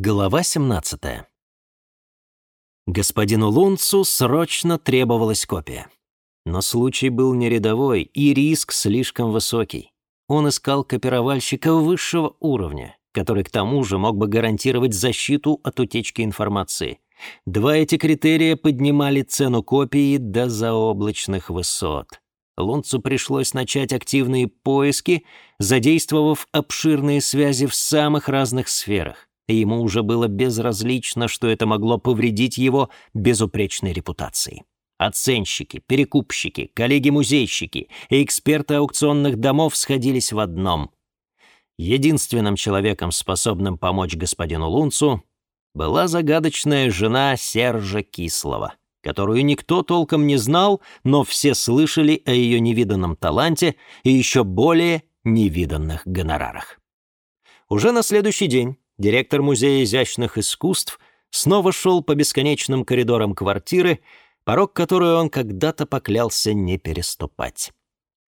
Глава 17. Господину Лунцу срочно требовалась копия. Но случай был не рядовой, и риск слишком высокий. Он искал копировальщика высшего уровня, который к тому же мог бы гарантировать защиту от утечки информации. Два эти критерия поднимали цену копии до заоблачных высот. Лунцу пришлось начать активные поиски, задействовав обширные связи в самых разных сферах и ему уже было безразлично, что это могло повредить его безупречной репутации. Оценщики, перекупщики, коллеги-музейщики и эксперты аукционных домов сходились в одном. Единственным человеком, способным помочь господину Лунцу, была загадочная жена Сержа Кислова, которую никто толком не знал, но все слышали о ее невиданном таланте и еще более невиданных гонорарах. Уже на следующий день Директор Музея изящных искусств снова шел по бесконечным коридорам квартиры, порог которую он когда-то поклялся не переступать.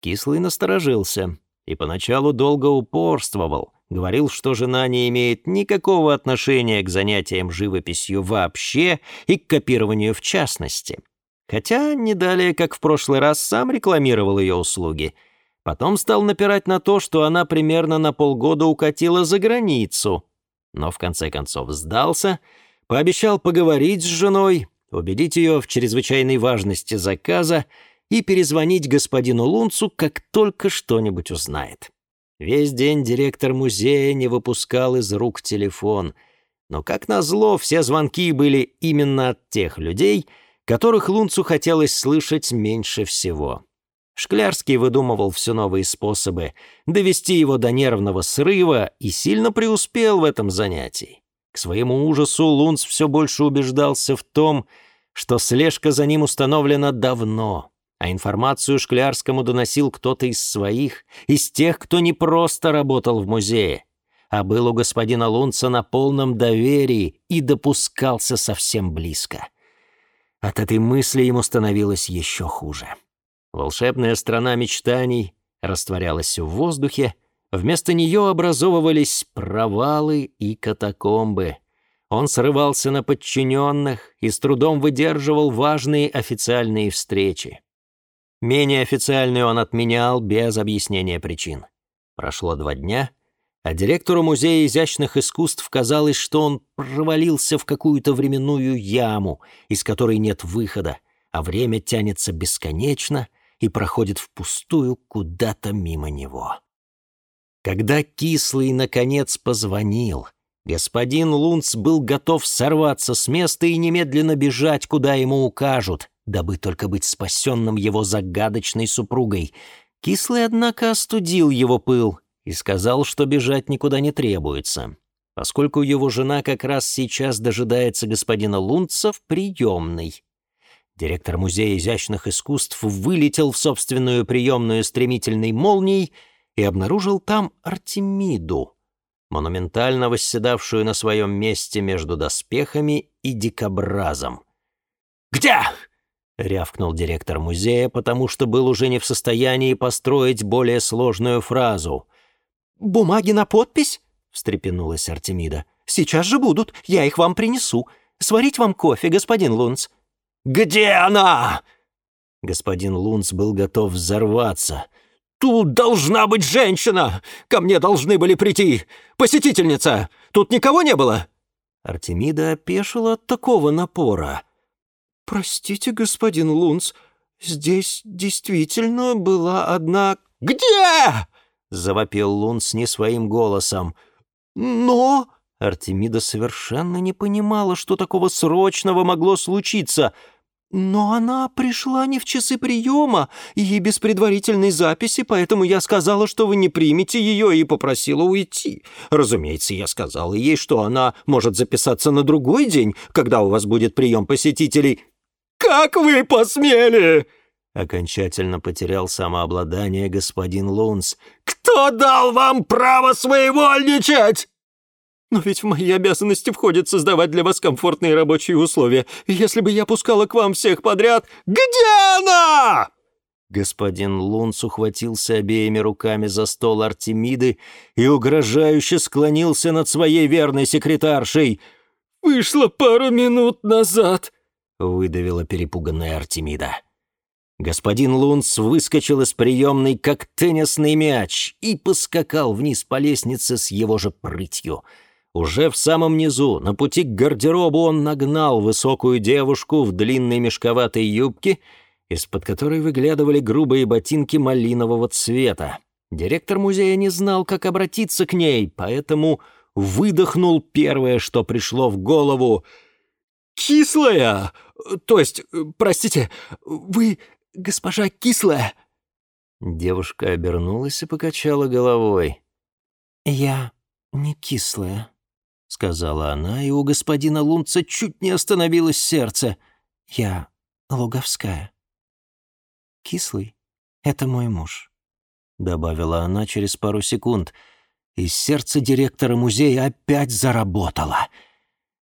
Кислый насторожился и поначалу долго упорствовал, говорил, что жена не имеет никакого отношения к занятиям живописью вообще и к копированию в частности. Хотя не далее, как в прошлый раз, сам рекламировал ее услуги. Потом стал напирать на то, что она примерно на полгода укатила за границу, но в конце концов сдался, пообещал поговорить с женой, убедить ее в чрезвычайной важности заказа и перезвонить господину Лунцу, как только что-нибудь узнает. Весь день директор музея не выпускал из рук телефон. Но, как назло, все звонки были именно от тех людей, которых Лунцу хотелось слышать меньше всего. Шклярский выдумывал все новые способы довести его до нервного срыва и сильно преуспел в этом занятии. К своему ужасу Лунц все больше убеждался в том, что слежка за ним установлена давно, а информацию Шклярскому доносил кто-то из своих, из тех, кто не просто работал в музее, а был у господина Лунца на полном доверии и допускался совсем близко. От этой мысли ему становилось еще хуже. Волшебная страна мечтаний растворялась в воздухе, вместо нее образовывались провалы и катакомбы. Он срывался на подчиненных и с трудом выдерживал важные официальные встречи. Менее официальные он отменял без объяснения причин. Прошло два дня, а директору Музея изящных искусств казалось, что он провалился в какую-то временную яму, из которой нет выхода, а время тянется бесконечно, и проходит впустую куда-то мимо него. Когда Кислый, наконец, позвонил, господин Лунц был готов сорваться с места и немедленно бежать, куда ему укажут, дабы только быть спасенным его загадочной супругой. Кислый, однако, остудил его пыл и сказал, что бежать никуда не требуется. Поскольку его жена как раз сейчас дожидается господина Лунца в приемной, Директор Музея изящных искусств вылетел в собственную приемную стремительной молнией и обнаружил там Артемиду, монументально восседавшую на своем месте между доспехами и дикобразом. «Где?» — рявкнул директор музея, потому что был уже не в состоянии построить более сложную фразу. «Бумаги на подпись?» — встрепенулась Артемида. «Сейчас же будут, я их вам принесу. Сварить вам кофе, господин Лунц?» Где она?» Господин Лунц был готов взорваться. «Тут должна быть женщина! Ко мне должны были прийти! Посетительница! Тут никого не было!» Артемида опешила от такого напора. «Простите, господин Лунц, здесь действительно была одна...» «Где?» — завопил Лунц не своим голосом. «Но...» Артемида совершенно не понимала, что такого срочного могло случиться — но она пришла не в часы приема и без предварительной записи, поэтому я сказала, что вы не примете ее и попросила уйти. Разумеется, я сказала ей, что она может записаться на другой день, когда у вас будет прием посетителей. «Как вы посмели!» Окончательно потерял самообладание господин Лунс. «Кто дал вам право своевольничать?» Но ведь в мои обязанности входит создавать для вас комфортные рабочие условия. Если бы я пускала к вам всех подряд... Где она?» Господин Лунц ухватился обеими руками за стол Артемиды и угрожающе склонился над своей верной секретаршей. «Вышла пару минут назад», — выдавила перепуганная Артемида. Господин Лунц выскочил из приемной, как теннисный мяч, и поскакал вниз по лестнице с его же прытью — уже в самом низу, на пути к гардеробу, он нагнал высокую девушку в длинной мешковатой юбке, из-под которой выглядывали грубые ботинки малинового цвета. Директор музея не знал, как обратиться к ней, поэтому выдохнул первое, что пришло в голову. «Кислая! То есть, простите, вы госпожа Кислая?» Девушка обернулась и покачала головой. «Я не кислая», — сказала она, и у господина Лунца чуть не остановилось сердце. «Я Луговская». «Кислый — это мой муж», — добавила она через пару секунд, и сердце директора музея опять заработало.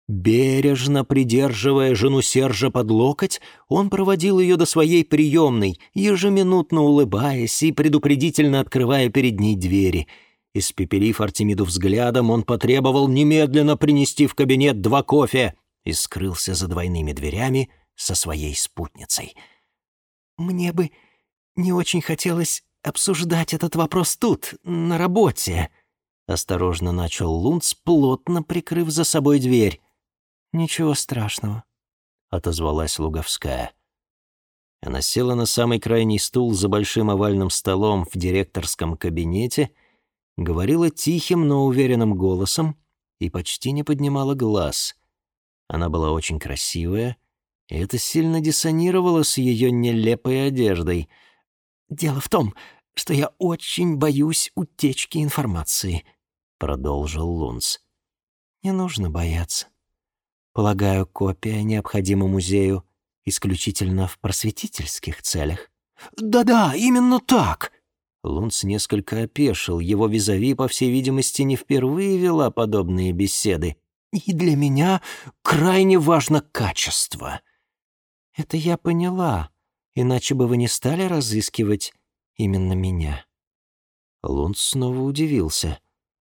Бережно придерживая жену Сержа под локоть, он проводил ее до своей приемной, ежеминутно улыбаясь и предупредительно открывая перед ней двери — Испепелив Артемиду взглядом, он потребовал немедленно принести в кабинет два кофе и скрылся за двойными дверями со своей спутницей. «Мне бы не очень хотелось обсуждать этот вопрос тут, на работе», — осторожно начал Лунц, плотно прикрыв за собой дверь. «Ничего страшного», — отозвалась Луговская. Она села на самый крайний стул за большим овальным столом в директорском кабинете — говорила тихим, но уверенным голосом и почти не поднимала глаз. Она была очень красивая, и это сильно диссонировало с ее нелепой одеждой. «Дело в том, что я очень боюсь утечки информации», — продолжил Лунц. «Не нужно бояться. Полагаю, копия необходима музею исключительно в просветительских целях». «Да-да, именно так!» Лунц несколько опешил, его визави, по всей видимости, не впервые вела подобные беседы. «И для меня крайне важно качество». «Это я поняла, иначе бы вы не стали разыскивать именно меня». Лунц снова удивился.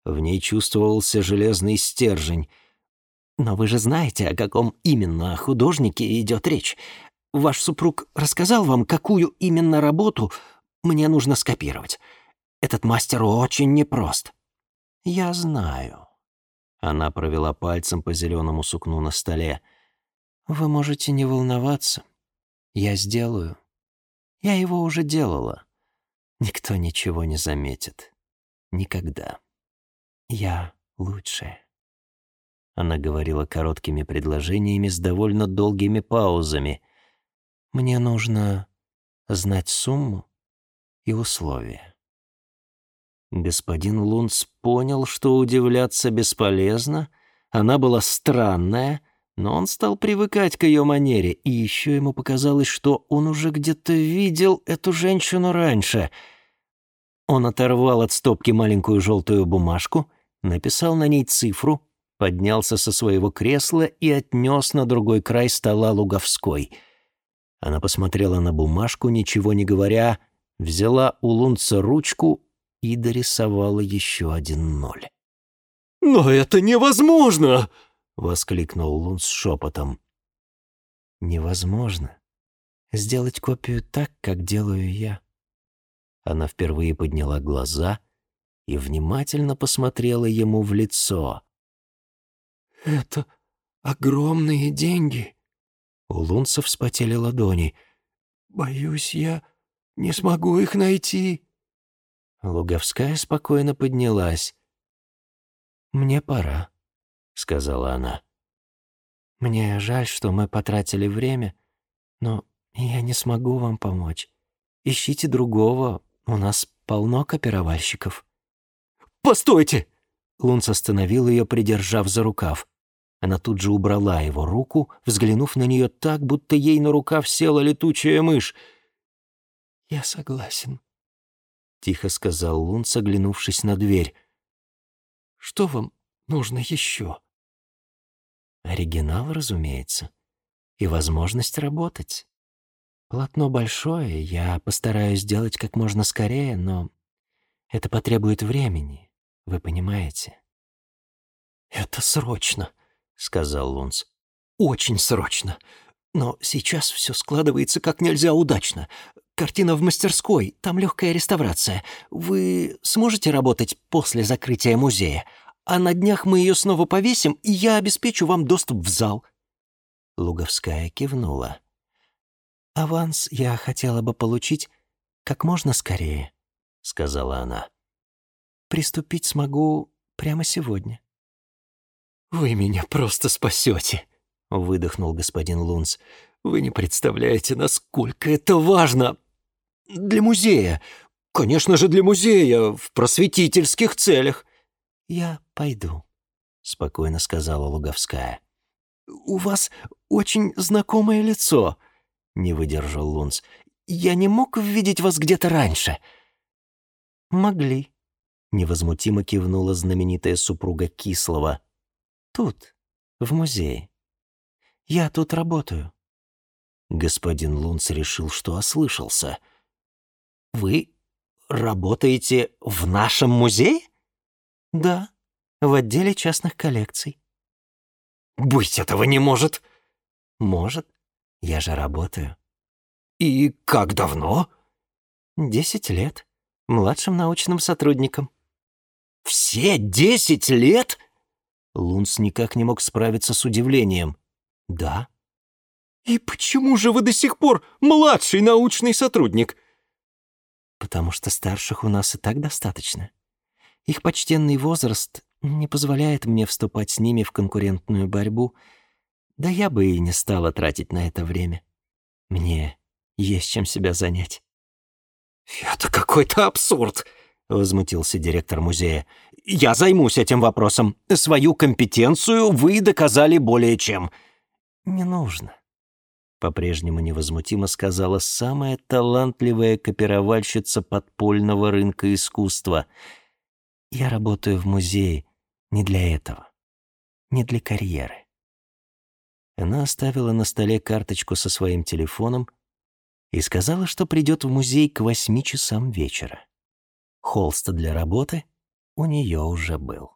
В ней чувствовался железный стержень. «Но вы же знаете, о каком именно художнике идет речь. Ваш супруг рассказал вам, какую именно работу мне нужно скопировать. Этот мастер очень непрост». «Я знаю». Она провела пальцем по зеленому сукну на столе. «Вы можете не волноваться. Я сделаю. Я его уже делала. Никто ничего не заметит. Никогда. Я лучшая». Она говорила короткими предложениями с довольно долгими паузами. «Мне нужно знать сумму?» и условия. Господин Лунц понял, что удивляться бесполезно, она была странная, но он стал привыкать к ее манере, и еще ему показалось, что он уже где-то видел эту женщину раньше. Он оторвал от стопки маленькую желтую бумажку, написал на ней цифру, поднялся со своего кресла и отнес на другой край стола Луговской. Она посмотрела на бумажку, ничего не говоря, взяла у Лунца ручку и дорисовала еще один ноль. «Но это невозможно!» — воскликнул Лунц шепотом. «Невозможно. Сделать копию так, как делаю я». Она впервые подняла глаза и внимательно посмотрела ему в лицо. «Это огромные деньги!» У Лунца вспотели ладони. «Боюсь я...» Не смогу их найти». Луговская спокойно поднялась. «Мне пора», — сказала она. «Мне жаль, что мы потратили время, но я не смогу вам помочь. Ищите другого, у нас полно копировальщиков». «Постойте!» Лунц остановил ее, придержав за рукав. Она тут же убрала его руку, взглянув на нее так, будто ей на рукав села летучая мышь — «Я согласен», — тихо сказал он, соглянувшись на дверь. «Что вам нужно еще?» Оригинал, разумеется, и возможность работать. Полотно большое, я постараюсь сделать как можно скорее, но это потребует времени, вы понимаете. «Это срочно», — сказал Лунц. «Очень срочно. Но сейчас все складывается как нельзя удачно. Картина в мастерской, там легкая реставрация. Вы сможете работать после закрытия музея? А на днях мы ее снова повесим, и я обеспечу вам доступ в зал». Луговская кивнула. «Аванс я хотела бы получить как можно скорее», — сказала она. «Приступить смогу прямо сегодня». «Вы меня просто спасете», — выдохнул господин Лунц. «Вы не представляете, насколько это важно! Для музея. Конечно же, для музея, в просветительских целях. Я пойду, спокойно сказала Луговская. У вас очень знакомое лицо, не выдержал Лунц. Я не мог видеть вас где-то раньше. Могли, невозмутимо кивнула знаменитая супруга Кислова. Тут, в музее. Я тут работаю. Господин Лунц решил, что ослышался — вы работаете в нашем музее? Да, в отделе частных коллекций. Быть этого не может. Может, я же работаю. И как давно? Десять лет. Младшим научным сотрудником. Все десять лет? Лунс никак не мог справиться с удивлением. Да. И почему же вы до сих пор младший научный сотрудник? потому что старших у нас и так достаточно. Их почтенный возраст не позволяет мне вступать с ними в конкурентную борьбу, да я бы и не стала тратить на это время. Мне есть чем себя занять». «Это какой-то абсурд!» — возмутился директор музея. «Я займусь этим вопросом. Свою компетенцию вы доказали более чем». «Не нужно. По-прежнему невозмутимо сказала самая талантливая копировальщица подпольного рынка искусства. «Я работаю в музее не для этого, не для карьеры». Она оставила на столе карточку со своим телефоном и сказала, что придет в музей к восьми часам вечера. Холст для работы у нее уже был.